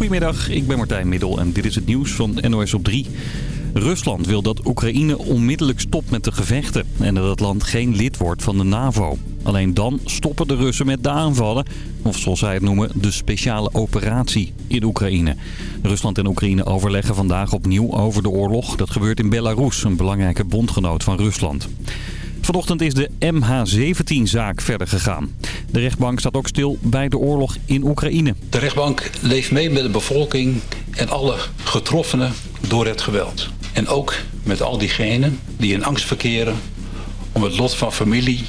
Goedemiddag, ik ben Martijn Middel en dit is het nieuws van NOS op 3. Rusland wil dat Oekraïne onmiddellijk stopt met de gevechten en dat het land geen lid wordt van de NAVO. Alleen dan stoppen de Russen met de aanvallen, of zoals zij het noemen, de speciale operatie in Oekraïne. Rusland en Oekraïne overleggen vandaag opnieuw over de oorlog. Dat gebeurt in Belarus, een belangrijke bondgenoot van Rusland. Vanochtend is de MH17-zaak verder gegaan. De rechtbank staat ook stil bij de oorlog in Oekraïne. De rechtbank leeft mee met de bevolking en alle getroffenen door het geweld. En ook met al diegenen die in angst verkeren om het lot van familie,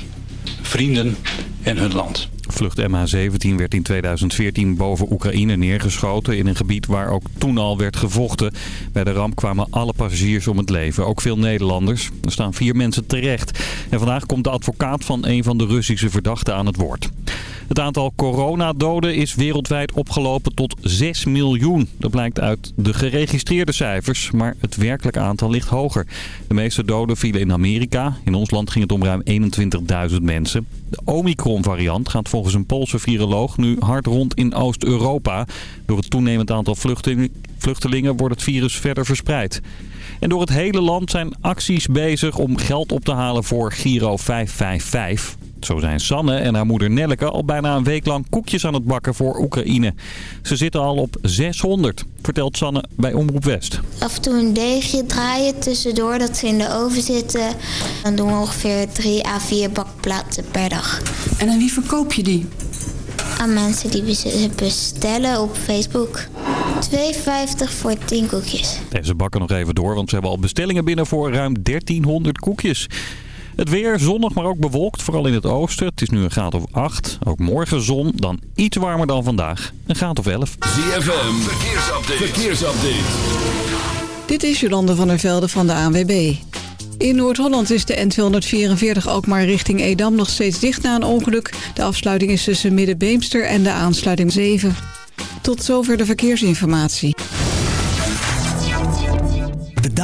vrienden en hun land. Vlucht MH17 werd in 2014 boven Oekraïne neergeschoten in een gebied waar ook toen al werd gevochten. Bij de ramp kwamen alle passagiers om het leven, ook veel Nederlanders. Er staan vier mensen terecht. En vandaag komt de advocaat van een van de Russische verdachten aan het woord. Het aantal coronadoden is wereldwijd opgelopen tot 6 miljoen. Dat blijkt uit de geregistreerde cijfers, maar het werkelijke aantal ligt hoger. De meeste doden vielen in Amerika. In ons land ging het om ruim 21.000 mensen. De Omicron-variant gaat volgens een Poolse viroloog nu hard rond in Oost-Europa. Door het toenemend aantal vluchtelingen wordt het virus verder verspreid. En door het hele land zijn acties bezig om geld op te halen voor Giro 555. Zo zijn Sanne en haar moeder Nelleke al bijna een week lang koekjes aan het bakken voor Oekraïne. Ze zitten al op 600, vertelt Sanne bij Omroep West. Af en toe een deegje draaien tussendoor dat ze in de oven zitten. Dan doen we ongeveer 3 à 4 bakplaten per dag. En aan wie verkoop je die? Aan mensen die bestellen op Facebook. 2,50 voor 10 koekjes. En ze bakken nog even door, want ze hebben al bestellingen binnen voor ruim 1300 koekjes. Het weer zonnig, maar ook bewolkt, vooral in het oosten. Het is nu een graad of 8. Ook morgen zon, dan iets warmer dan vandaag. Een graad of 11. ZFM, verkeersupdate. verkeersupdate. Dit is Jolande van der Velde van de ANWB. In Noord-Holland is de N244 ook maar richting Edam nog steeds dicht na een ongeluk. De afsluiting is tussen Middenbeemster en de aansluiting 7. Tot zover de verkeersinformatie.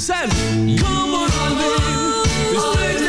Sam, come on. This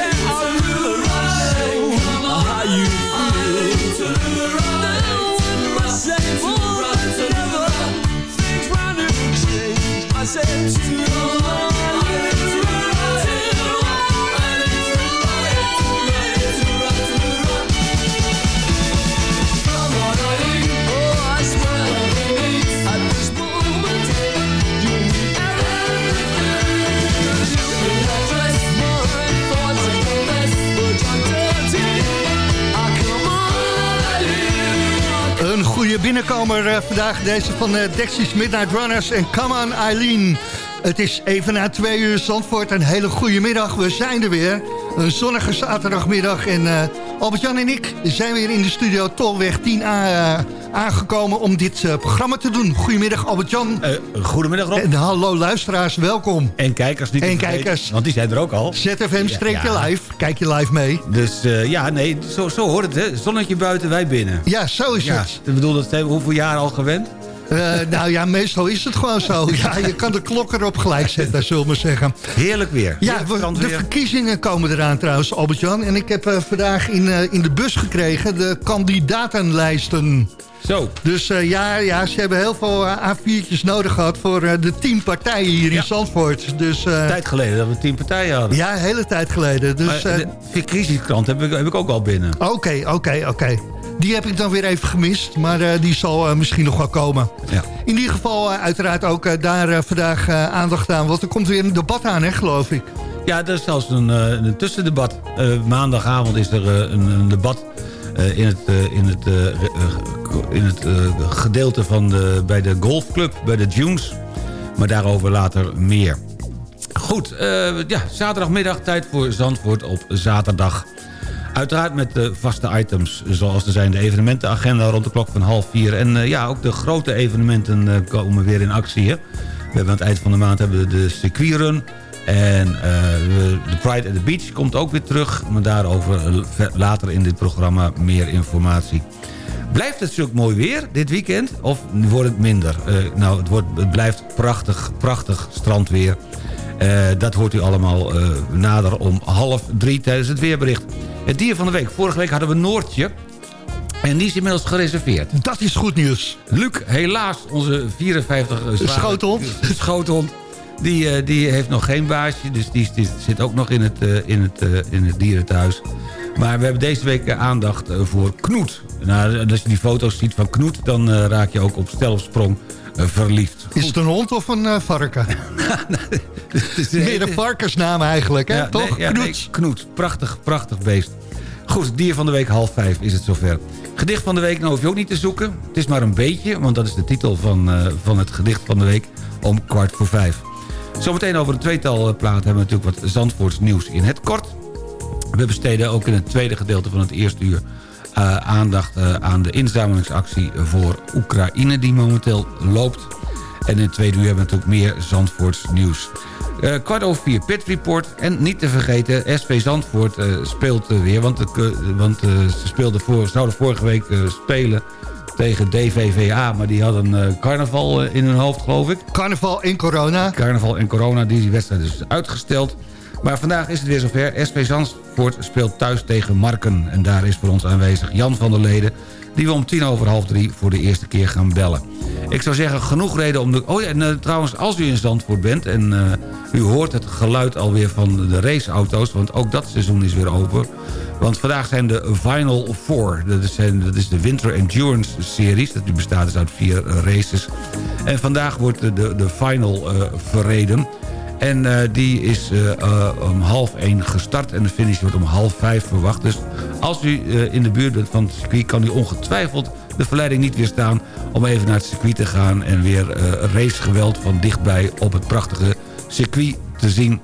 binnenkomer uh, vandaag. Deze van uh, Dexys Midnight Runners en Come On Eileen. Het is even na twee uur Zandvoort. Een hele goede middag. We zijn er weer. Een zonnige zaterdagmiddag. En Albert-Jan en ik zijn weer in de studio Tolweg 10A aangekomen om dit uh, programma te doen. Goedemiddag Albert-Jan. Uh, goedemiddag Rob. En hallo luisteraars, welkom. En kijkers niet En kijkers. Want die zijn er ook al. ZFM streek je live. Kijk je live mee. Dus uh, ja, nee, zo, zo hoort het hè. Zonnetje buiten, wij binnen. Ja, zo is ja, het. Ik bedoel, dat we hoeveel jaar al gewend? Uh, nou ja, meestal is het gewoon zo. Ja, je kan de klok erop gelijk zetten, zullen we maar zeggen. Heerlijk weer. Ja, we, de verkiezingen komen eraan trouwens, Albert-Jan. En ik heb uh, vandaag in, uh, in de bus gekregen de kandidatenlijsten. Zo. Dus ja, ja, ze hebben heel veel A4'tjes nodig gehad voor de tien partijen hier ja. in Zandvoort. Dus, tijd geleden dat we tien partijen hadden. Ja, een hele tijd geleden. Dus, maar de verkiezingskrant heb ik, heb ik ook al binnen. Oké, okay, oké, okay, oké. Okay. Die heb ik dan weer even gemist, maar uh, die zal uh, misschien nog wel komen. Ja. In ieder geval uh, uiteraard ook daar vandaag aandacht aan. Want er komt weer een debat aan, hè, geloof ik. Ja, er is zelfs een, een tussendebat. maandagavond is er een, een, debat in het, in het, in het gedeelte van de, bij de golfclub, bij de Dunes. Maar daarover later meer. Goed, ja, zaterdagmiddag tijd voor Zandvoort op zaterdag. Uiteraard met de vaste items, zoals er zijn de evenementenagenda rond de klok van half vier. En uh, ja, ook de grote evenementen uh, komen weer in actie. Hè? We hebben aan het eind van de maand hebben we de circuitrun. En uh, de Pride at the Beach komt ook weer terug. Maar daarover later in dit programma meer informatie. Blijft het zulk mooi weer dit weekend? Of wordt het minder? nou, het, wordt, het blijft prachtig, prachtig strandweer. Uh, dat hoort u allemaal uh, nader om half drie tijdens het weerbericht. Het dier van de week. Vorige week hadden we Noortje. En die is inmiddels gereserveerd. Dat is goed nieuws. Luc, helaas, onze 54 uh, schoothond. schoothond. Die, die heeft nog geen baasje. Dus die, die zit ook nog in het, in, het, in het dierenthuis. Maar we hebben deze week aandacht voor Knoet. Nou, als je die foto's ziet van Knoet... dan raak je ook op stel of sprong verliefd. Goed. Is het een hond of een uh, varken? Meer een varkensnaam eigenlijk, hè? Ja, toch? Nee, ja, nee, Knoet. Prachtig, prachtig beest. Goed, dier van de week half vijf is het zover. Gedicht van de week, nou hoef je ook niet te zoeken. Het is maar een beetje, want dat is de titel van, uh, van het gedicht van de week om kwart voor vijf. Zometeen over een tweetal platen hebben we natuurlijk wat Zandvoorts nieuws in het kort. We besteden ook in het tweede gedeelte van het eerste uur uh, aandacht uh, aan de inzamelingsactie voor Oekraïne die momenteel loopt. En in het tweede uur hebben we natuurlijk meer Zandvoorts nieuws. Uh, kwart over vier Pit Report. En niet te vergeten, SV Zandvoort speelt weer. Want, want ze speelden voor, zouden vorige week spelen tegen DVVA. Maar die hadden carnaval in hun hoofd, geloof ik. Carnaval en corona. Carnaval en corona, die wedstrijd is uitgesteld. Maar vandaag is het weer zover. SV Zandvoort speelt thuis tegen Marken. En daar is voor ons aanwezig Jan van der Leden... die we om tien over half drie voor de eerste keer gaan bellen. Ik zou zeggen, genoeg reden om de... Oh ja, en uh, trouwens, als u in Zandvoort bent... en uh, u hoort het geluid alweer van de raceauto's... want ook dat seizoen is weer open... want vandaag zijn de Final Four. Dat is, dat is de Winter Endurance Series. Dat bestaat dus uit vier uh, races. En vandaag wordt de, de final verreden... En uh, die is uh, uh, om half één gestart en de finish wordt om half vijf verwacht. Dus als u in de buurt bent van het circuit... kan u ongetwijfeld de verleiding niet weerstaan... om even naar het circuit te gaan... en weer racegeweld van dichtbij op het prachtige circuit te zien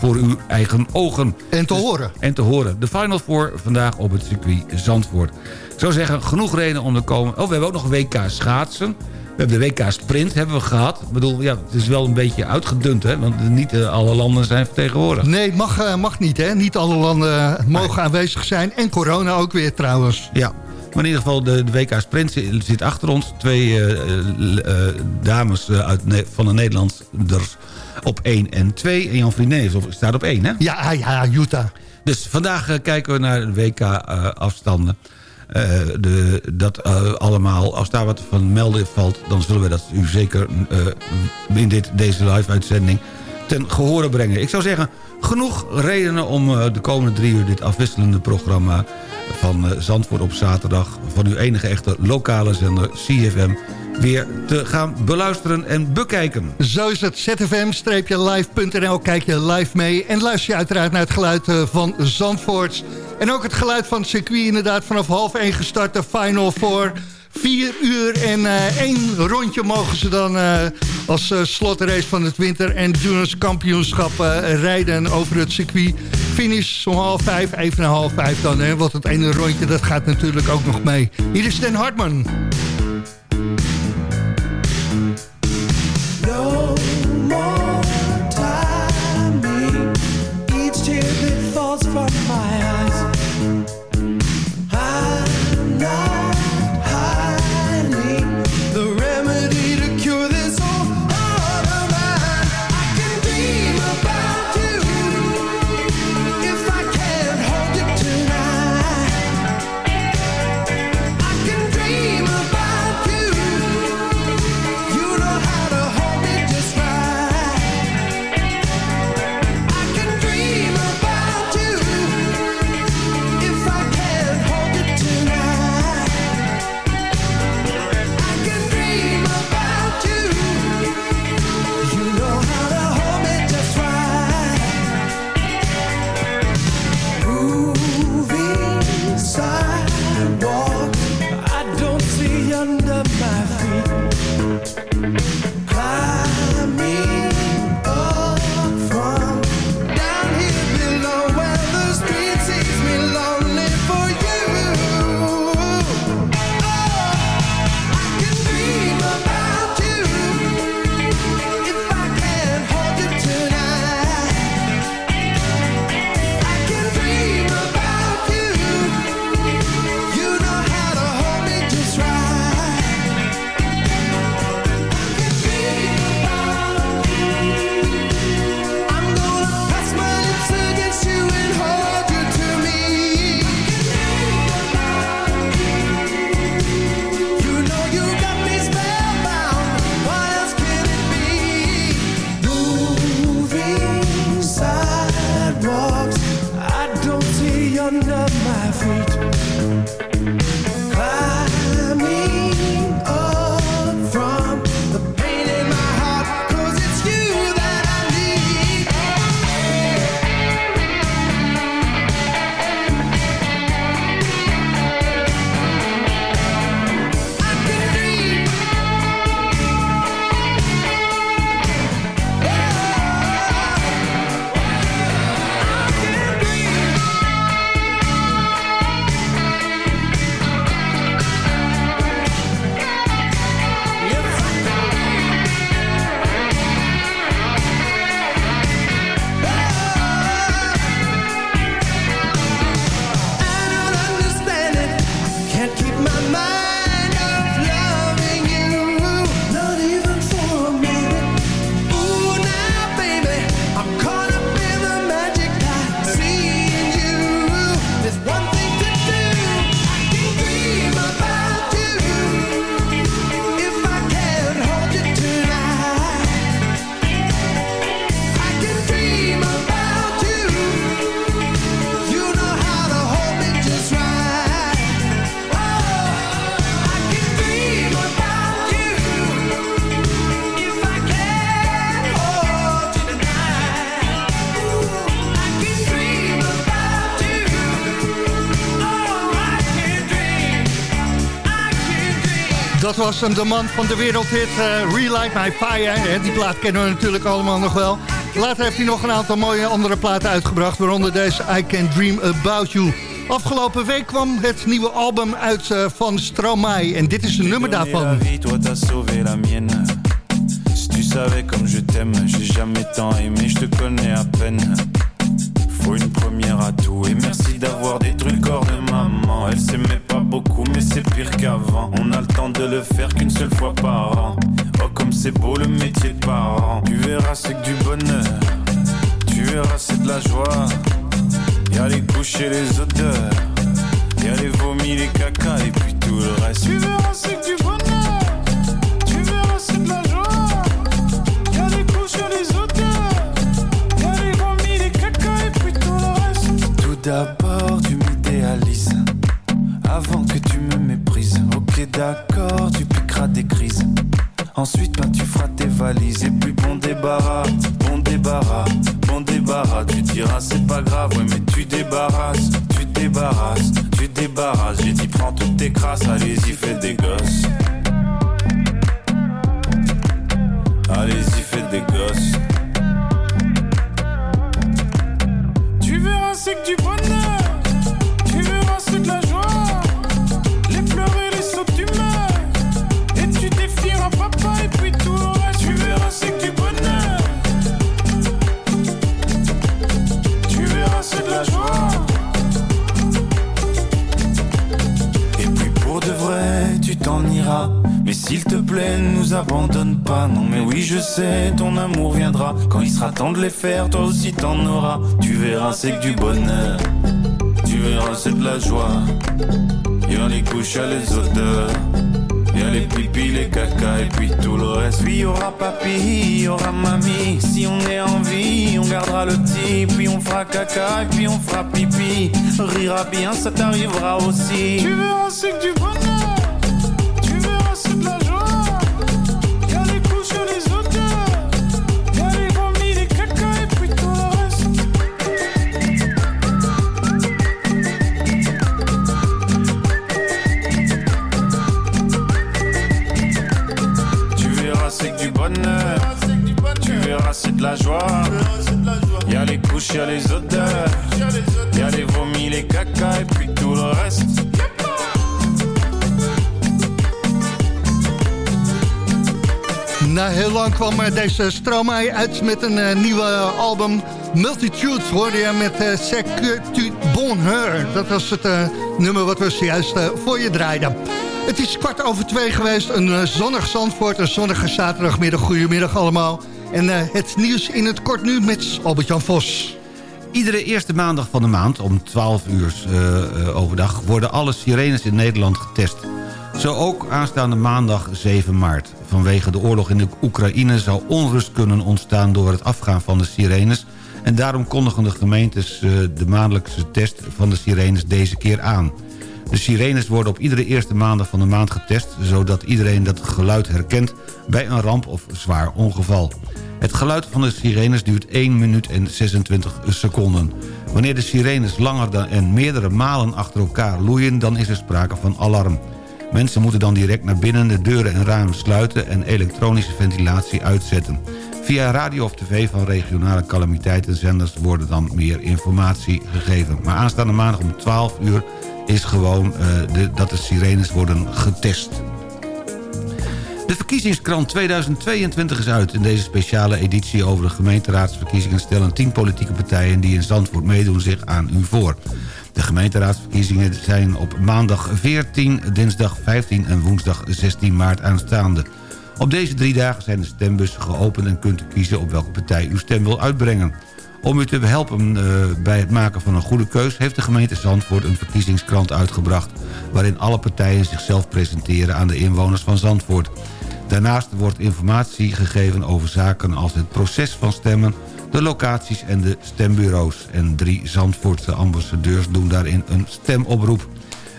voor uw eigen ogen. En te dus, horen. En te horen. De Final Four vandaag op het circuit Zandvoort. Ik zou zeggen, genoeg reden om te komen. Oh, we hebben ook nog WK schaatsen. We hebben de WK Sprint hebben we gehad. Ik bedoel, ja, het is wel een beetje uitgedund, hè? Want niet uh, alle landen zijn vertegenwoordigd. Nee, mag, uh, mag niet, hè? Niet alle landen mogen nee. aanwezig zijn. En corona ook weer, trouwens. Ja, maar in ieder geval, de, de WK Sprint zit, zit achter ons. Twee dames uit, van de Nederlanders op 1 en 2. En Jan Vriendé staat op 1, hè? Ja, ja, Utah. Dus vandaag kijken we naar de WK-afstanden. De, dat allemaal, als daar wat van melden valt... dan zullen we dat u zeker in dit, deze live-uitzending ten gehore brengen. Ik zou zeggen, genoeg redenen om de komende drie uur... dit afwisselende programma van Zandvoort op zaterdag... van uw enige echte lokale zender CFM weer te gaan beluisteren en bekijken. Zo is het. zfm-live.nl. Kijk je live mee en luister je uiteraard naar het geluid eh, van Zandvoort. En ook het geluid van het circuit inderdaad vanaf half 1 gestart. De Final Four. Vier uur en uh, één rondje mogen ze dan uh, als uh, slotrace van het winter- en kampioenschap rijden over het circuit. Finish om half vijf, even na half vijf dan. Hè, want het ene rondje dat gaat natuurlijk ook nog mee. Hier is Den Hartman. Was hem, de man van de wereldhit uh, Relight My Fire. Die plaat kennen we natuurlijk allemaal nog wel. Later heeft hij nog een aantal mooie andere platen uitgebracht... waaronder deze I Can Dream About You. Afgelopen week kwam het nieuwe album uit uh, van Stromae. En dit is een nummer daarvan. tu savais comme je t'aime, j'ai jamais tant aimé, je te connais à peine. Faut une première à tout et merci d'avoir détruit le corps de Elle s'aimait pas beaucoup, mais c'est pire qu'avant. On a le temps de le faire qu'une seule fois par an. Oh, comme c'est beau le métier de parent. Tu verras, c'est que du bonheur. Tu verras, c'est de la joie. Y'a les couches et les odeurs. Y'a les vomis, les caca et puis tout le reste. Tu verras, c'est que du bonheur. Tu verras, c'est de la joie. Y'a les couches, y'a les odeurs. Y'a les vomis, les caca et puis tout le reste. Tout d'abord, d'accord, tu piqueras des crises. Ensuite, ben, tu feras tes valises. Et puis, bon débarras, bon débarras, bon débarras. Tu diras, c'est pas grave, ouais, mais tu débarrasses, tu débarrasses, tu débarrasses. J'ai dit, prends toutes tes crasses, allez-y, fais des gosses. Allez-y, fais des gosses. Tu verras, c'est que du bonheur. Et puis pour de vrai, tu t'en iras. Mais s'il te plaît, ne nous abandonne pas. Non, mais oui, je sais, ton amour viendra. Quand il sera temps de les faire, toi aussi t'en auras. Tu verras, c'est que du bonheur. Tu verras, c'est de la joie. Y'a les couches, y'a les odeurs. Y'a les pipis, les caca et puis tout le reste. Puis y aura papy, y aura mamie. Si on est en vie, on gardera le type. Puis on fera caca et puis on fera pipi. Rira bien, ça t'arrivera aussi. Tu verras, c'est que. Tu de la joie. Y'a les couches, y'a les odeurs. Y'a les vomis, les caca et puis tout le reste. Na heel lang kwam eh, deze Stromae uit met een eh, nieuwe album. Multitudes hoorde je met uh, C'est que tu bonheur. Dat was het eh, nummer wat we zojuist eh, voor je draaiden. Het is kwart over twee geweest. Een eh, zonnig Zandvoort, een zonnige zaterdagmiddag. Goedemiddag allemaal. En eh, het nieuws in het kort nu met Albert-Jan Vos. Iedere eerste maandag van de maand om 12 uur eh, eh, overdag... worden alle sirenes in Nederland getest. Zo ook aanstaande maandag 7 maart. Vanwege de oorlog in de Oekraïne zou onrust kunnen ontstaan... door het afgaan van de sirenes... en daarom kondigen de gemeentes de maandelijkse test van de sirenes deze keer aan. De sirenes worden op iedere eerste maandag van de maand getest... zodat iedereen dat geluid herkent bij een ramp of zwaar ongeval. Het geluid van de sirenes duurt 1 minuut en 26 seconden. Wanneer de sirenes langer dan en meerdere malen achter elkaar loeien... dan is er sprake van alarm. Mensen moeten dan direct naar binnen de deuren en ramen sluiten... en elektronische ventilatie uitzetten. Via radio of tv van regionale calamiteitenzenders... worden dan meer informatie gegeven. Maar aanstaande maandag om 12 uur is gewoon eh, de, dat de sirenes worden getest. De verkiezingskrant 2022 is uit. In deze speciale editie over de gemeenteraadsverkiezingen... stellen 10 politieke partijen die in Zandvoort meedoen zich aan u voor. De gemeenteraadsverkiezingen zijn op maandag 14, dinsdag 15 en woensdag 16 maart aanstaande. Op deze drie dagen zijn de stembussen geopend en kunt u kiezen op welke partij uw stem wil uitbrengen. Om u te helpen uh, bij het maken van een goede keus... heeft de gemeente Zandvoort een verkiezingskrant uitgebracht... waarin alle partijen zichzelf presenteren aan de inwoners van Zandvoort. Daarnaast wordt informatie gegeven over zaken als het proces van stemmen... de locaties en de stembureaus. En drie Zandvoortse ambassadeurs doen daarin een stemoproep.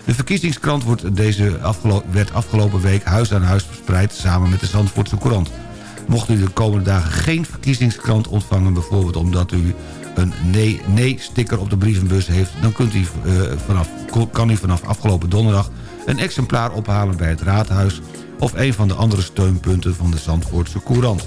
De verkiezingskrant wordt deze werd afgelopen week huis aan huis verspreid... samen met de Zandvoortse Courant. Mocht u de komende dagen geen verkiezingskrant ontvangen... bijvoorbeeld omdat u een nee-nee-sticker op de brievenbus heeft... dan kunt u, uh, vanaf, kan u vanaf afgelopen donderdag een exemplaar ophalen bij het raadhuis... of een van de andere steunpunten van de Zandvoortse Courant.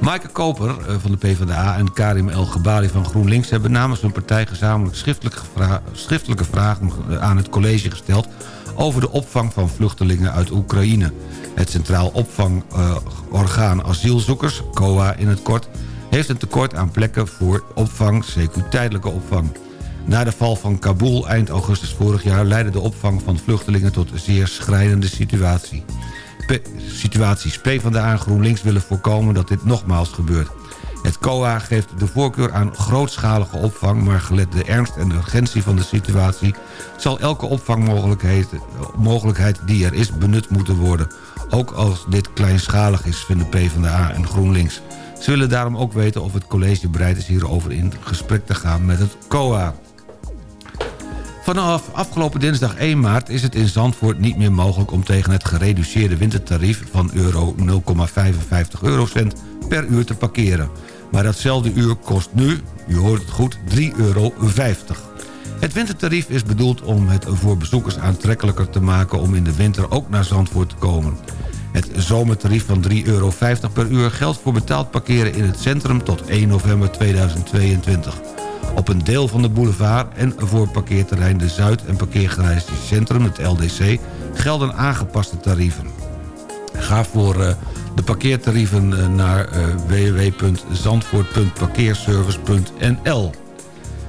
Maaike Koper uh, van de PvdA en Karim El Gebali van GroenLinks... hebben namens hun partij gezamenlijk schriftelijke, vra schriftelijke vragen aan het college gesteld... over de opvang van vluchtelingen uit Oekraïne. Het Centraal Opvangorgaan uh, Asielzoekers, COA in het kort... heeft een tekort aan plekken voor opvang, CQ tijdelijke opvang. Na de val van Kabul eind augustus vorig jaar... leidde de opvang van vluchtelingen tot een zeer schrijnende situatie. P situaties. PvdA en GroenLinks willen voorkomen dat dit nogmaals gebeurt. COA geeft de voorkeur aan grootschalige opvang... maar gelet de ernst en de urgentie van de situatie... zal elke opvangmogelijkheid mogelijkheid die er is benut moeten worden. Ook als dit kleinschalig is, vinden PvdA en GroenLinks. Ze willen daarom ook weten of het college bereid is hierover in gesprek te gaan met het COA. Vanaf afgelopen dinsdag 1 maart is het in Zandvoort niet meer mogelijk... om tegen het gereduceerde wintertarief van euro 0,55 eurocent per uur te parkeren. Maar datzelfde uur kost nu, u hoort het goed, 3,50 euro. Het wintertarief is bedoeld om het voor bezoekers aantrekkelijker te maken... om in de winter ook naar Zandvoort te komen. Het zomertarief van 3,50 euro per uur geldt voor betaald parkeren in het centrum tot 1 november 2022 op een deel van de boulevard... en voor parkeerterrein De Zuid en parkeergarage Centrum, het LDC... gelden aangepaste tarieven. Ga voor uh, de parkeertarieven uh, naar uh, www.zandvoort.parkeerservice.nl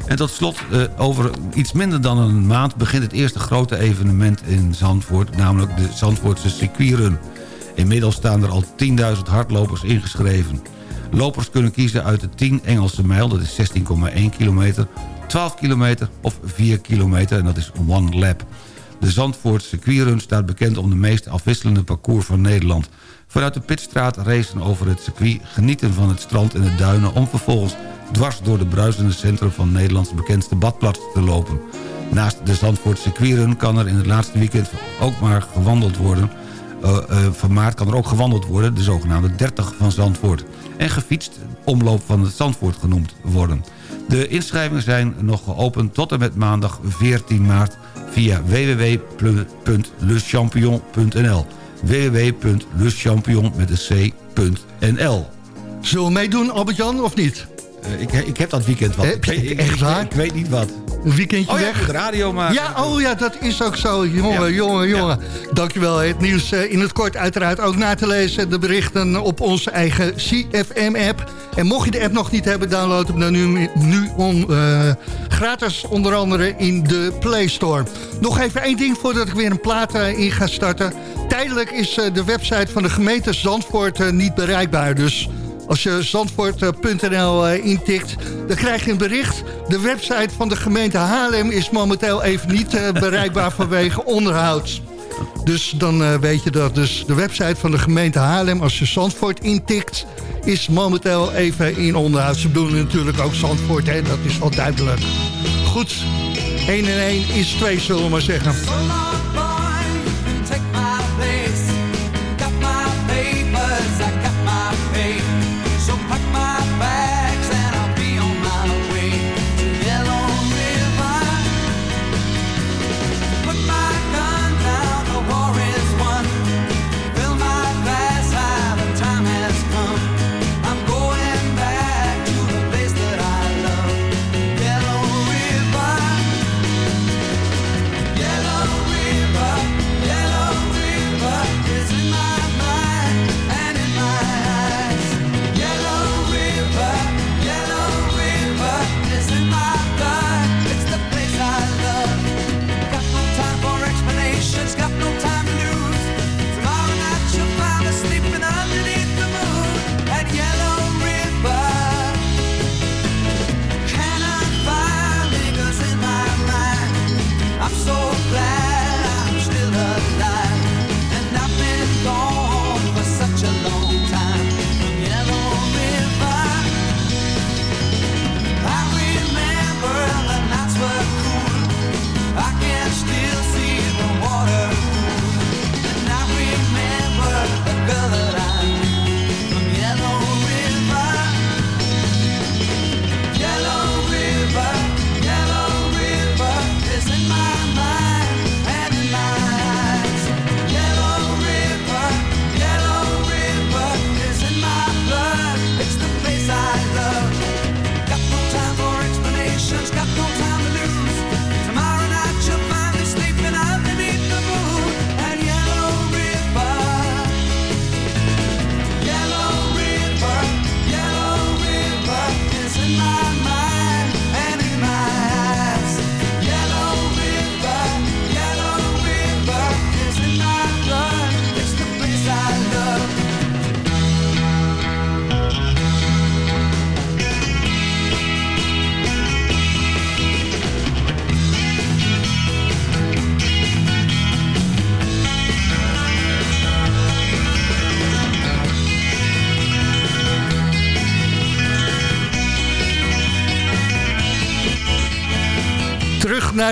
En tot slot, over iets minder dan een maand... begint het eerste grote evenement in Zandvoort... namelijk de Zandvoortse circuitrun. Inmiddels staan er al 10.000 hardlopers ingeschreven... Lopers kunnen kiezen uit de 10 Engelse mijl, dat is 16,1 kilometer... 12 kilometer of 4 kilometer, en dat is one lap. De Zandvoort circuitrun staat bekend om de meest afwisselende parcours van Nederland. Vanuit de Pitstraat racen over het circuit, genieten van het strand en de duinen... om vervolgens dwars door de bruisende centrum van Nederlands bekendste badplaats te lopen. Naast de Zandvoort circuitrun kan er in het laatste weekend ook maar gewandeld worden... Uh, uh, van maart kan er ook gewandeld worden, de zogenaamde 30 van Zandvoort en gefietst omloop van het Zandvoort genoemd worden. De inschrijvingen zijn nog geopend tot en met maandag 14 maart via www.lechampion.nl c.nl Zullen we meedoen, Albert-Jan, of niet? Uh, ik, ik, heb dat weekend wat. Heb je, ik, echt waar? Ik, weet niet wat. Een weekendje oh, ja, weg? radio maken. Ja, oh ja, dat is ook zo. Jongen, ja. jongen, jongen. Ja. Dankjewel. Het nieuws uh, in het kort uiteraard ook na te lezen. De berichten op onze eigen CFM-app. En mocht je de app nog niet hebben, download hem dan nu, nu uh, gratis. Onder andere in de Play Store. Nog even één ding voordat ik weer een plaat uh, in ga starten. Tijdelijk is de website van de gemeente Zandvoort niet bereikbaar. Dus... Als je zandvoort.nl intikt, dan krijg je een bericht. De website van de gemeente Haarlem is momenteel even niet bereikbaar vanwege onderhoud. Dus dan uh, weet je dat. Dus de website van de gemeente Haarlem, als je Zandvoort intikt... is momenteel even in onderhoud. Ze bedoelen natuurlijk ook Zandvoort, hè? dat is wel duidelijk. Goed, 1 en 1 is 2, zullen we maar zeggen.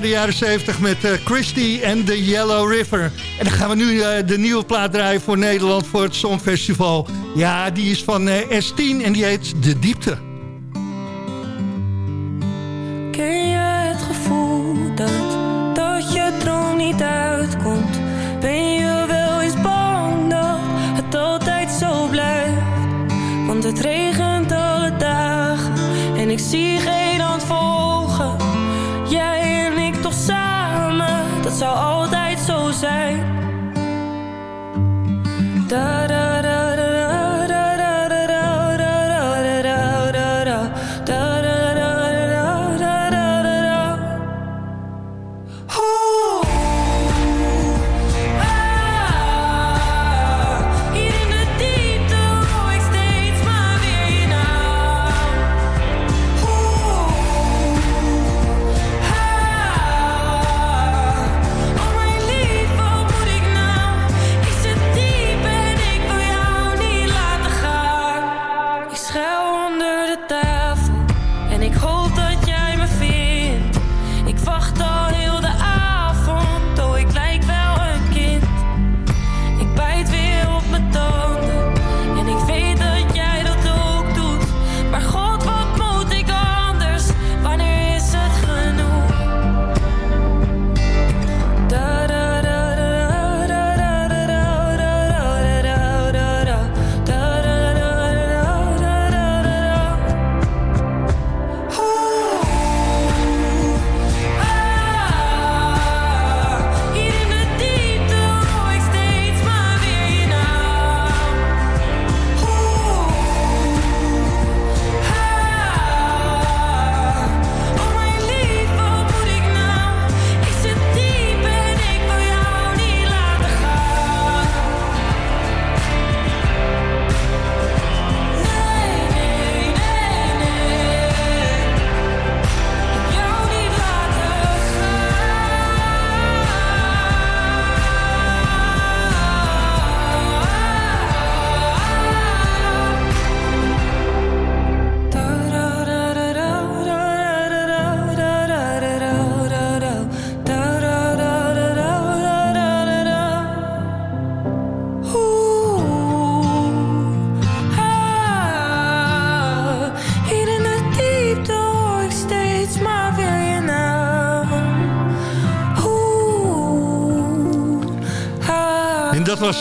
De jaren 70 met uh, Christy en The Yellow River. En dan gaan we nu uh, de nieuwe plaat draaien voor Nederland voor het Songfestival. Ja, die is van uh, S10 en die heet De Diepte. Ken je het gevoel dat, dat je droom niet uitkomt? Ben je wel eens bang dat het altijd zo blijft? Want het regent alle dagen en ik zie geen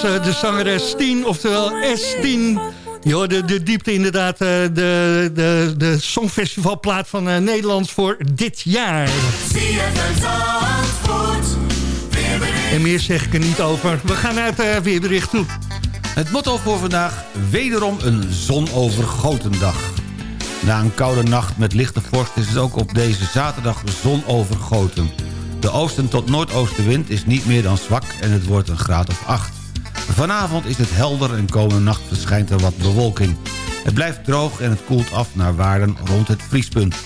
eh, de zangeres 10, oftewel S10. Je hoorde de diepte inderdaad, eh, de, de, de Songfestivalplaat van eh, Nederland voor dit jaar. En meer zeg ik er niet over. We gaan naar het weerbericht toe. Het motto voor vandaag, wederom een zonovergoten dag. Na een koude nacht met lichte vorst is het ook op deze zaterdag zonovergoten. De oosten tot noordoostenwind is niet meer dan zwak en het wordt een graad of 8. Vanavond is het helder en komende nacht verschijnt er wat bewolking. Het blijft droog en het koelt af naar waarden rond het vriespunt.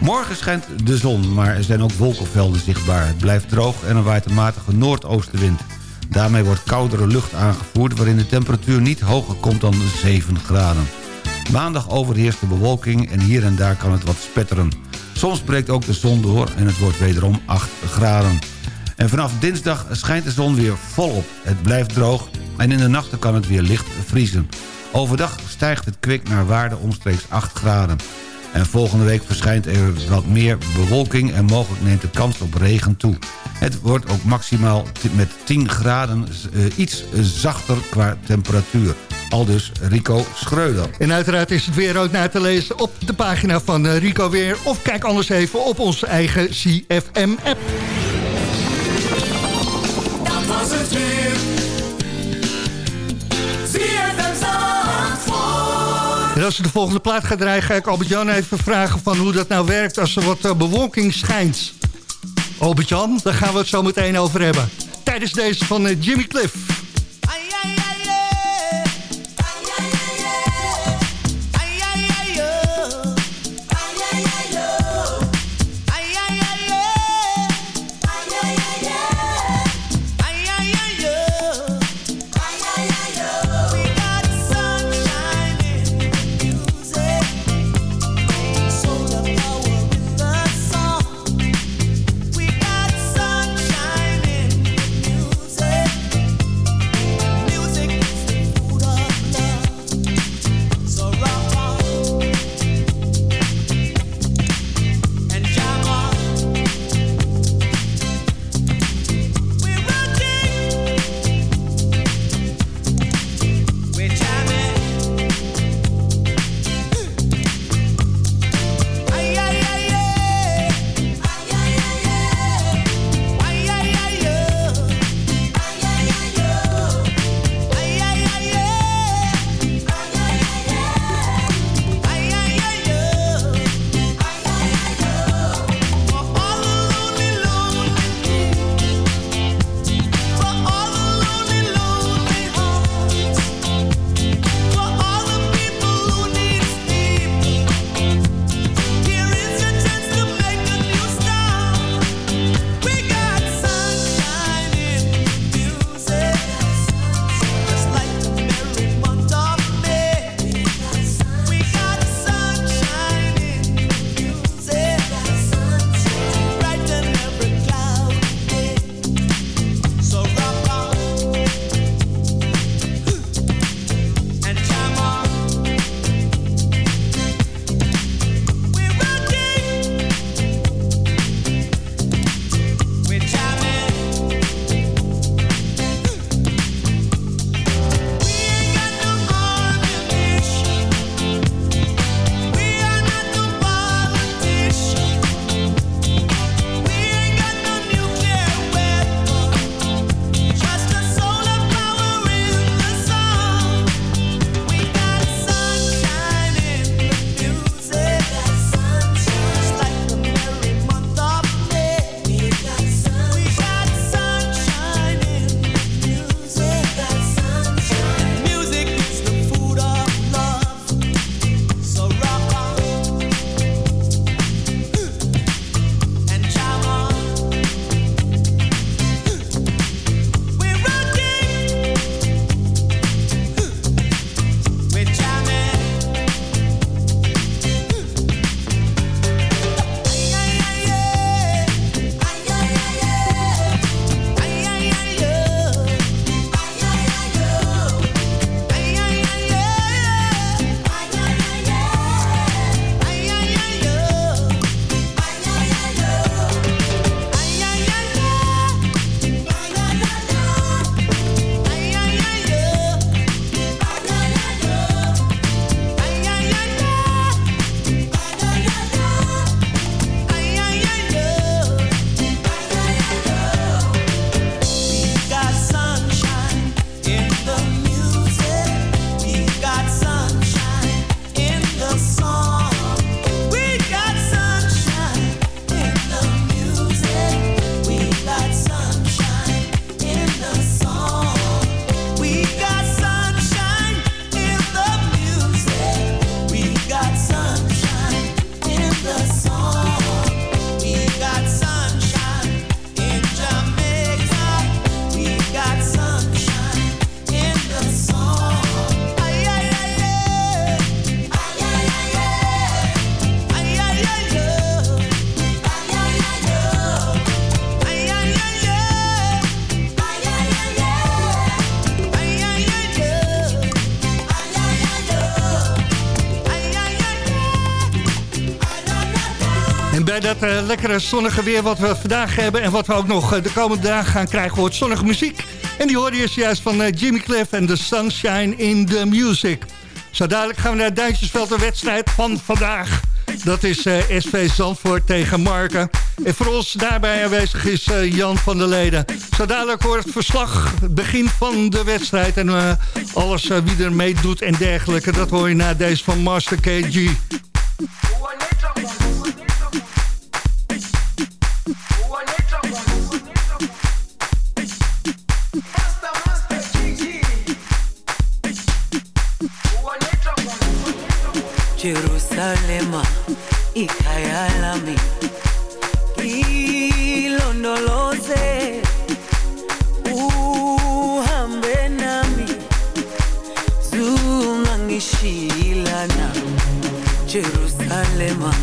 Morgen schijnt de zon, maar er zijn ook wolkenvelden zichtbaar. Het blijft droog en er waait een matige noordoostenwind. Daarmee wordt koudere lucht aangevoerd... waarin de temperatuur niet hoger komt dan 7 graden. Maandag overheerst de bewolking en hier en daar kan het wat spetteren. Soms breekt ook de zon door en het wordt wederom 8 graden. En vanaf dinsdag schijnt de zon weer volop. Het blijft droog en in de nachten kan het weer licht vriezen. Overdag stijgt het kwik naar waarde omstreeks 8 graden. En volgende week verschijnt er wat meer bewolking... en mogelijk neemt de kans op regen toe. Het wordt ook maximaal met 10 graden eh, iets zachter qua temperatuur. Aldus Rico Schreuder. En uiteraard is het weer ook na te lezen op de pagina van eh, Rico Weer. Of kijk anders even op onze eigen CFM-app. En als we de volgende plaat gaat draaien... ga ik Albert-Jan even vragen van hoe dat nou werkt... als er wat eh, bewolking schijnt. Albert-Jan, daar gaan we het zo meteen over hebben. Tijdens deze van eh, Jimmy Cliff. Eh, lekkere zonnige weer wat we vandaag hebben... en wat we ook nog eh, de komende dagen gaan krijgen, wordt zonnige muziek. En die hoorde je juist van eh, Jimmy Cliff en The Sunshine in the Music. Zo dadelijk gaan we naar Duintjesveld, de wedstrijd van vandaag. Dat is SV Zandvoort tegen Marken. En voor ons daarbij aanwezig is Jan van der Leden. Zo dadelijk wordt het verslag, het begin van de wedstrijd... en alles wie er meedoet en dergelijke. Dat hoor je na deze van Master KG. Jerusalema ikhaya lami. Ilondoloze uhambe nami. Zungangishilana Jerusalema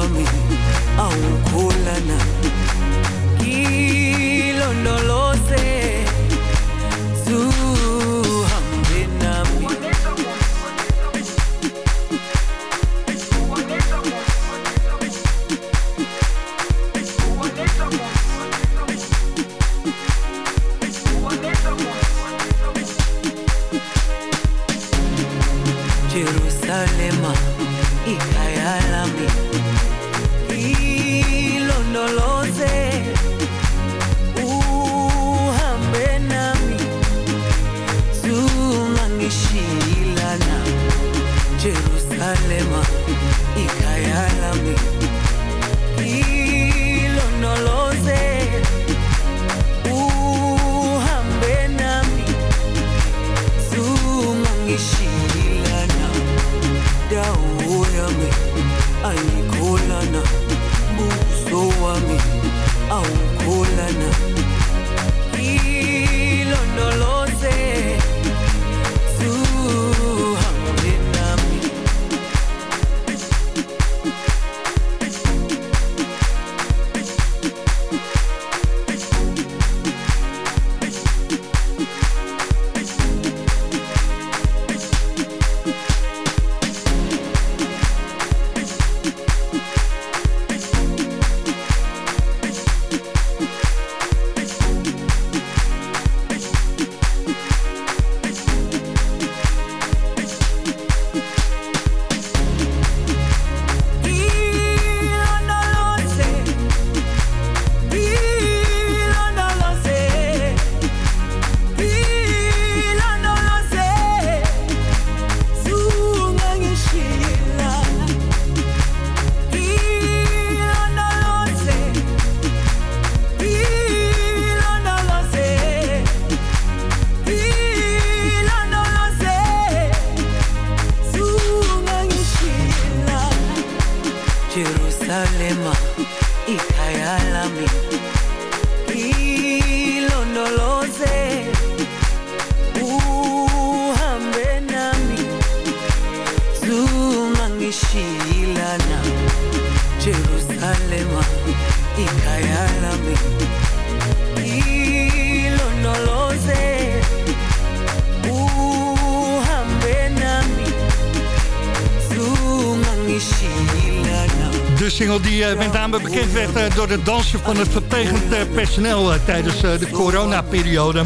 A um corpo. Eh, door het dansen van het verplegend eh, personeel eh, tijdens de coronaperiode.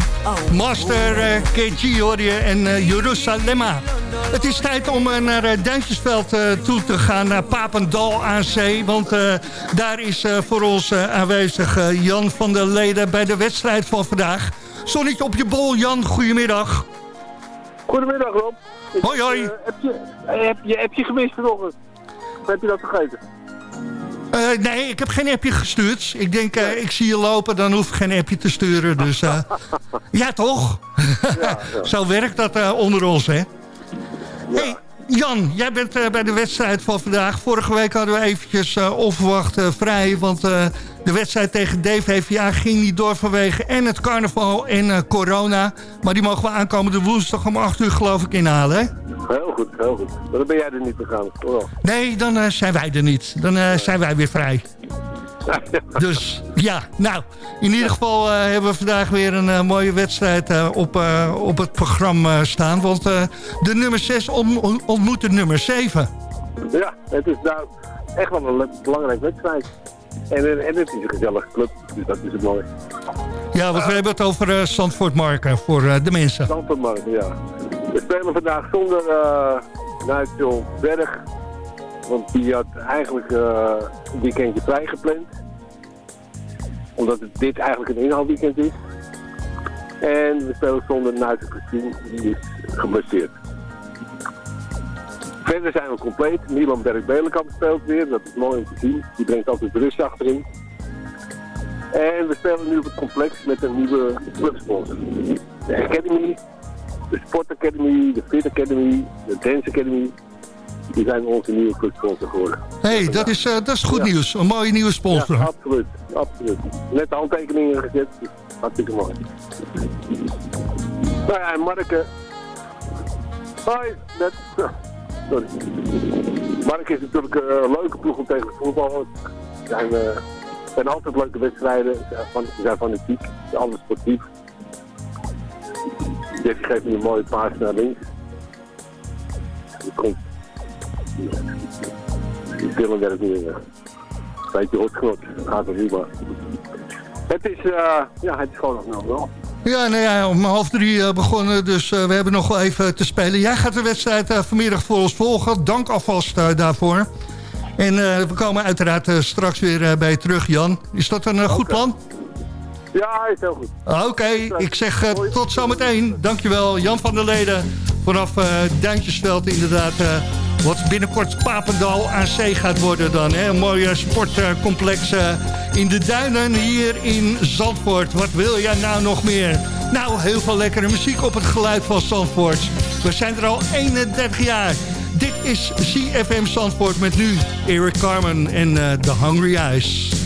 Master KG hoor je en eh, Jerusalema. Het is tijd om naar Duintjesveld toe te gaan, naar Papendal aan zee. Want daar is voor ons aanwezig Jan van der Leden bij de wedstrijd van vandaag. Zonnetje op je bol, Jan, goedemiddag. Goedemiddag Rob. Ik, Hoi, hoi. heb, je, heb, je, heb je gemist vanochtend? Of heb je dat vergeten? Eh, nee, ik heb geen appje gestuurd. Ik denk, eh, ik zie je lopen, dan hoef ik geen appje te sturen. Dus eh, ja, toch? Zo werkt dat onder ons, hè? Hey, Jan, jij bent bij de wedstrijd van vandaag. Vorige week hadden we eventjes onverwacht vrij. Want de wedstrijd tegen DVVA ging niet door vanwege en het carnaval en corona. Maar die mogen we aankomende woensdag om 8 uur geloof ik inhalen, hè? Heel goed, heel goed. Maar dan ben jij er niet gegaan. Oh. Nee, dan eh, zijn wij er niet. Dan eh, zijn wij weer vrij. Dus ja, nou, in ieder geval eh, hebben we vandaag weer een mooie wedstrijd op, op het programma staan. Want de nummer 6 ontmoet de nummer 7. Ja, het is nou echt wel een belangrijke wedstrijd. En, en, en het is een gezellige club, dus dat is het mooi. Ja, want we hebben het over uh, Zandvoort Marken voor eh, de mensen. Zandvoort Marken, ja. We spelen vandaag zonder uh, Nigel Berg. Want die had eigenlijk uh, een weekendje vrijgepland. Omdat het, dit eigenlijk een inhaalweekend is. En we spelen zonder Nigel Christine, die is geblesseerd. Verder zijn we compleet. Milan Berg-Belenkamp speelt weer. Dat is mooi om te zien. Die brengt altijd rust achterin. En we spelen nu op het complex met een nieuwe clubsponsor. De Academy, de Sport Academy, de Fit Academy, de Dance Academy. Die zijn onze nieuwe clubsponsor geworden. Hé, hey, dat, is, uh, dat is goed ja. nieuws. Een mooie nieuwe sponsor. Ja, absoluut. absoluut. Net de handtekeningen gezet. Dus hartstikke mooi. Nou ja, en Marke... Hoi, net... Mark is natuurlijk een leuke ploeg om tegen te voetballen. zijn... Uh, zijn altijd leuke wedstrijden. Ze zijn fanatiek, zijn alles sportief. Jeffy geeft nu een mooie paas naar links. Komt. Dylan werkt nu weer. Beetje hotgenot, gaat er maar. Het is, ja, het is gewoon nog nul wel. Ja, nou ja, om half drie uh, begonnen, dus uh, we hebben nog wel even te spelen. Jij gaat de wedstrijd vanmiddag voor ons volgen. Dank alvast daarvoor. En uh, we komen uiteraard uh, straks weer uh, bij je terug, Jan. Is dat een goed plan? Ja, is heel goed. Oké, okay. ik zeg tot zometeen. Dankjewel, Jan van der Leden. Vanaf Duintjesveld inderdaad. Wat binnenkort Papendal aan zee gaat worden dan. Hè? Een mooie sportcomplex in de duinen hier in Zandvoort. Wat wil jij nou nog meer? Nou, heel veel lekkere muziek op het geluid van Zandvoort. We zijn er al 31 jaar. Dit is CFM Zandvoort met nu Eric Carmen en uh, The Hungry Eyes.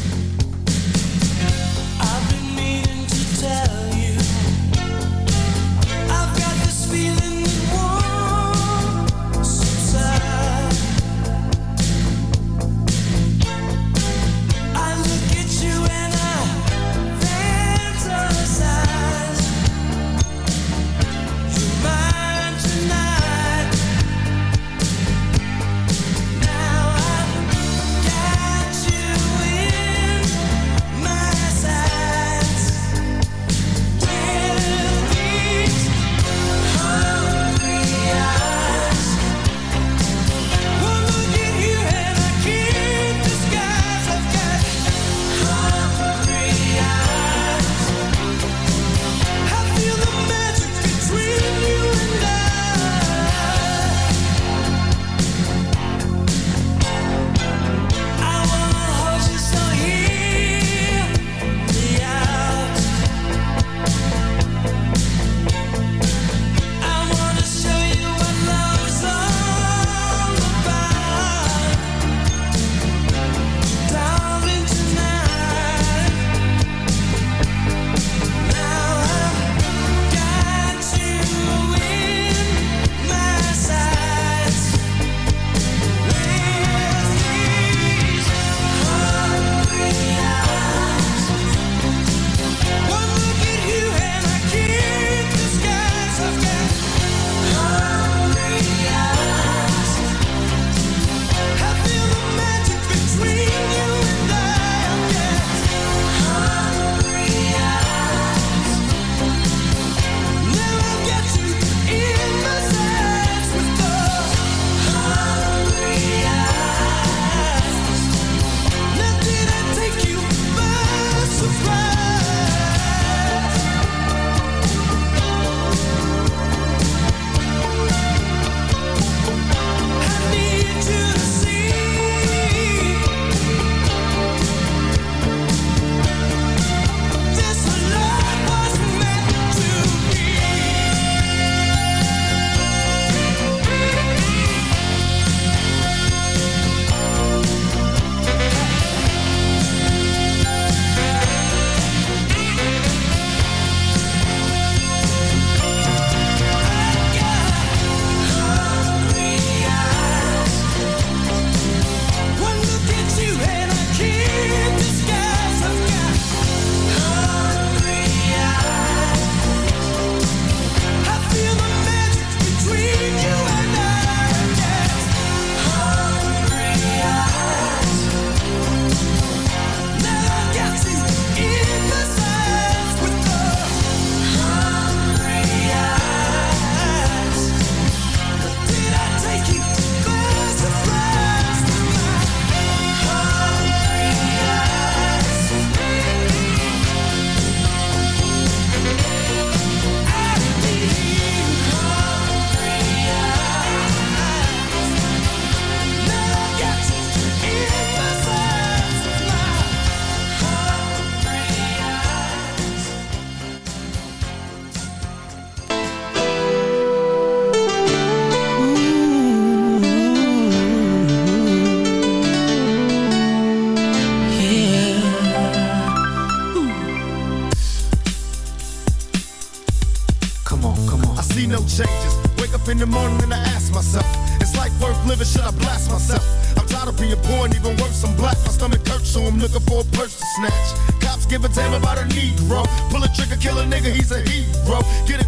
Kill a nigga, he's a hero. Get it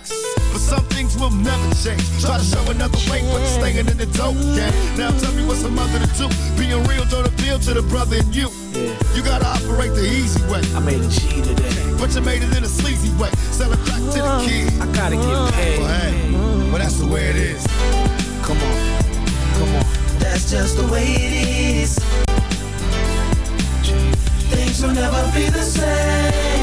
But some things will never change. Try to show another way, but you're staying in the dope game. Now tell me what's a mother to do. Being real don't appeal to the brother in you. You gotta operate the easy way. I made a G today. But you made it in a sleazy way. Sell it back to the uh-huh. kid. I gotta get uh-huh. paid. Well, hey, well, that's the way it is. Come on, come on. That's just the way it is. Things will never be the same.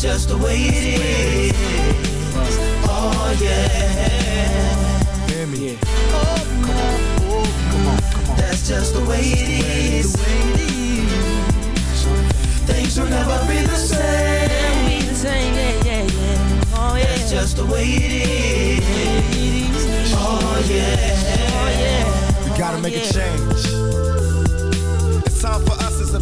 That's just the way it is. Oh yeah. Hear me? That's just the way it is. Things will never be the same. Be the same, yeah, yeah, yeah. Oh yeah. That's just the way it is. Oh yeah. Oh yeah. We gotta make a change.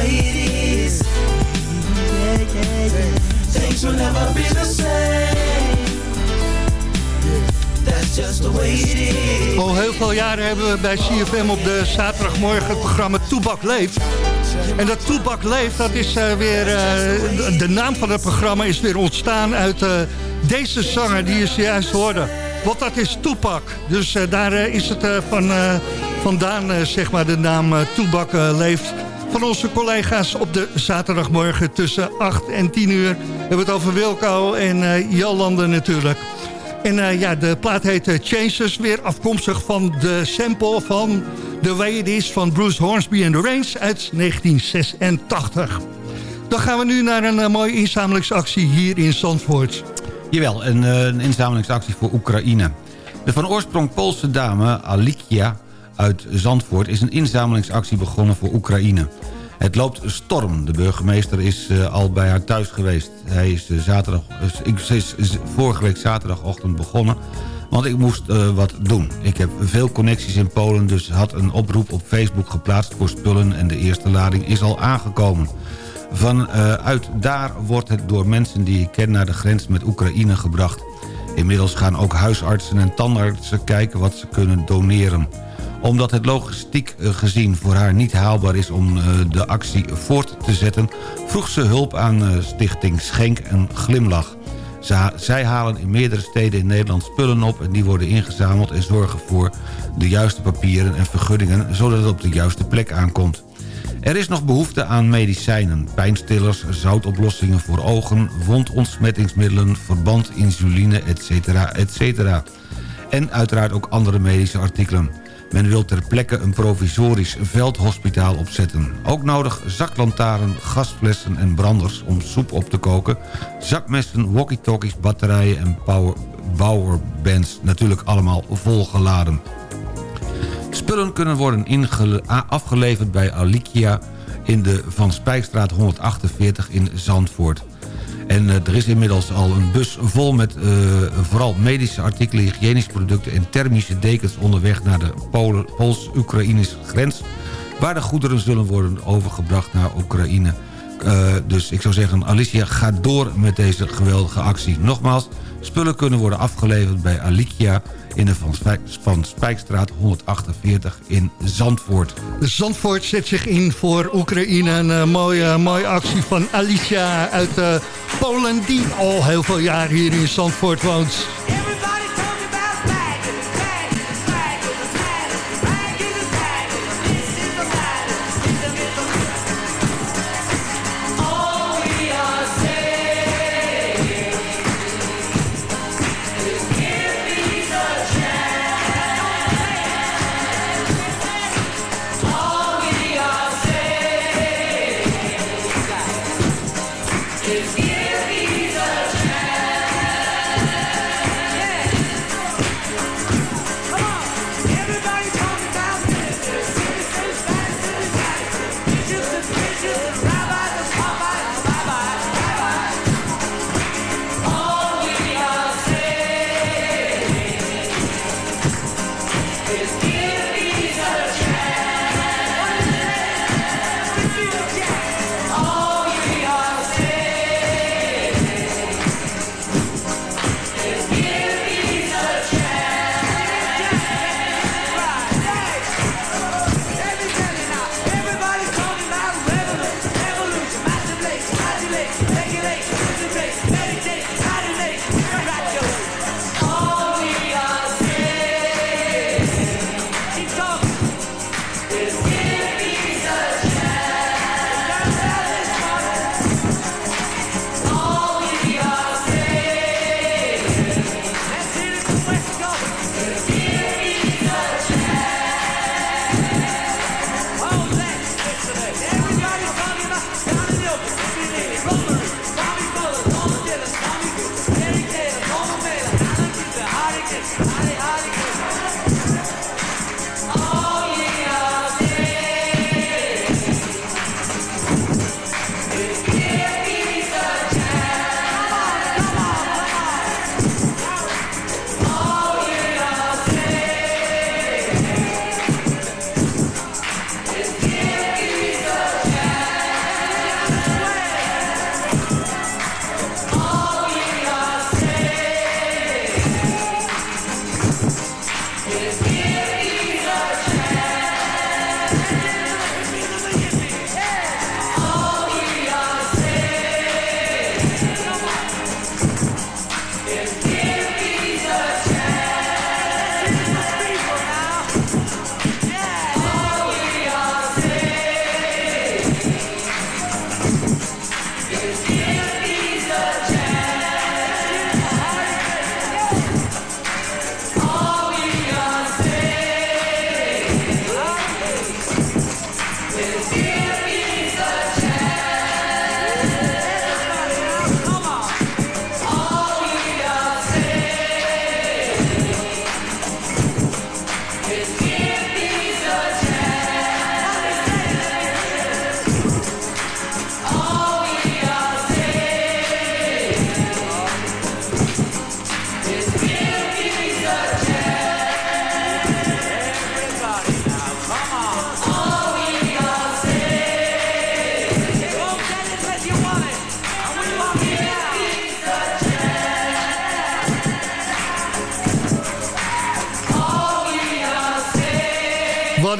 way it is. Yeah, yeah, yeah. Things will never be the same. That's just the way it is. Al heel veel jaren hebben we bij CFM op de zaterdagmorgen het programma Toebak Leeft. En dat Toebak Leeft, dat is uh, weer... Uh, de, naam van het programma is weer ontstaan uit uh, deze zanger die je zojuist hoorde. Want dat is Toepak. Dus daar is het van, vandaan, zeg maar, de naam Toebak Leeft van onze collega's op de zaterdagmorgen tussen 8 en 10 uur. We hebben het over Wilco en uh, natuurlijk. En uh, ja, de plaat heet uh, Changes, weer afkomstig van de sample van The Way It Is van Bruce Hornsby and the Rains uit 1986. Dan gaan we nu naar een mooie inzamelingsactie hier in Zandvoort. Jawel, een, een inzamelingsactie voor Oekraïne. De van oorsprong Poolse dame Alikia uit Zandvoort is een inzamelingsactie begonnen voor Oekraïne. Het loopt storm. De burgemeester is uh, al bij haar thuis geweest. Hij is, uh, zaterdag, is, is vorige week zaterdagochtend begonnen. Want ik moest wat doen. Ik heb veel connecties in Polen, dus had een oproep op Facebook geplaatst voor spullen... en de eerste lading is al aangekomen. Vanuit daar wordt het door mensen die ik ken naar de grens met Oekraïne gebracht. Inmiddels gaan ook huisartsen en tandartsen kijken wat ze kunnen doneren omdat het logistiek eh, gezien voor haar niet haalbaar is om eh, de actie voort te zetten... vroeg ze hulp aan eh, stichting Schenk en Glimlach. Zij halen in meerdere steden in Nederland spullen op... en die worden ingezameld en zorgen voor de juiste papieren en vergunningen... zodat het op de juiste plek aankomt. Er is nog behoefte aan medicijnen, pijnstillers, zoutoplossingen voor ogen... wondontsmettingsmiddelen, verband, insuline, etc. etc. En uiteraard ook andere medische artikelen. Men wil ter plekke een provisorisch veldhospitaal opzetten. Ook nodig zaklantaren, gasflessen en branders om soep op te koken... zakmessen, walkie-talkies, batterijen en power, powerbands. Natuurlijk allemaal volgeladen. Spullen kunnen worden afgeleverd bij Alikia in de Van Spijkstraat 148 in Zandvoort. En eh, er is inmiddels al een bus vol met eh, vooral medische artikelen, hygiënische producten en thermische dekens onderweg naar de Pools-Oekraïnische grens. Waar de goederen zullen worden overgebracht naar Oekraïne. Eh, dus ik zou zeggen, Alicia, ga door met deze geweldige actie. Nogmaals, spullen kunnen worden afgeleverd bij Alicia in de Van, Van Spijkstraat 148 in Zandvoort. Zandvoort zet zich in voor Oekraïne. Een eh, mooie, mooie actie van Alicia uit eh, Polen... die al heel veel jaar hier in Zandvoort woont.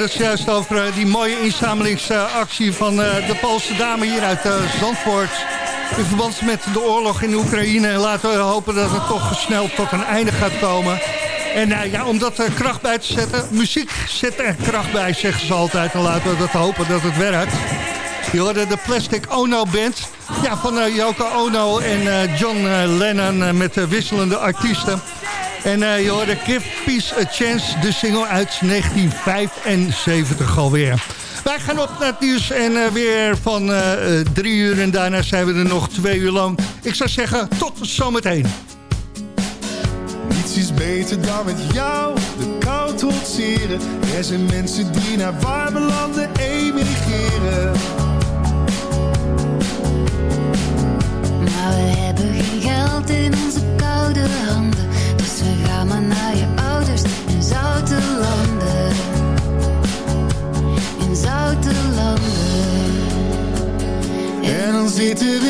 Hadden het juist over eh, die mooie inzamelingsactie van eh, de Poolse dame hier uit eh, Zandvoort. In verband met de oorlog in Oekraïne. En laten we hopen dat het toch snel tot een einde gaat komen. En eh, ja, om dat eh, kracht bij te zetten. Muziek zet er kracht bij, zeggen ze altijd. En laten we dat hopen dat het werkt. Je hoorde de Plastic Ono Band. Ja, van eh, Yoko Ono en eh, John eh, Lennon eh, met eh, wisselende artiesten. En eh, je hoorde Give Peace a Chance, de single uit 1975 alweer. Wij gaan op naar het nieuws en eh, weer van eh, eh, drie uur en daarna zijn we er nog twee uur lang. Ik zou zeggen, tot zometeen. Niets is beter dan met jou de kou trotseren. Er zijn mensen die naar warme landen emigreren. Maar En dan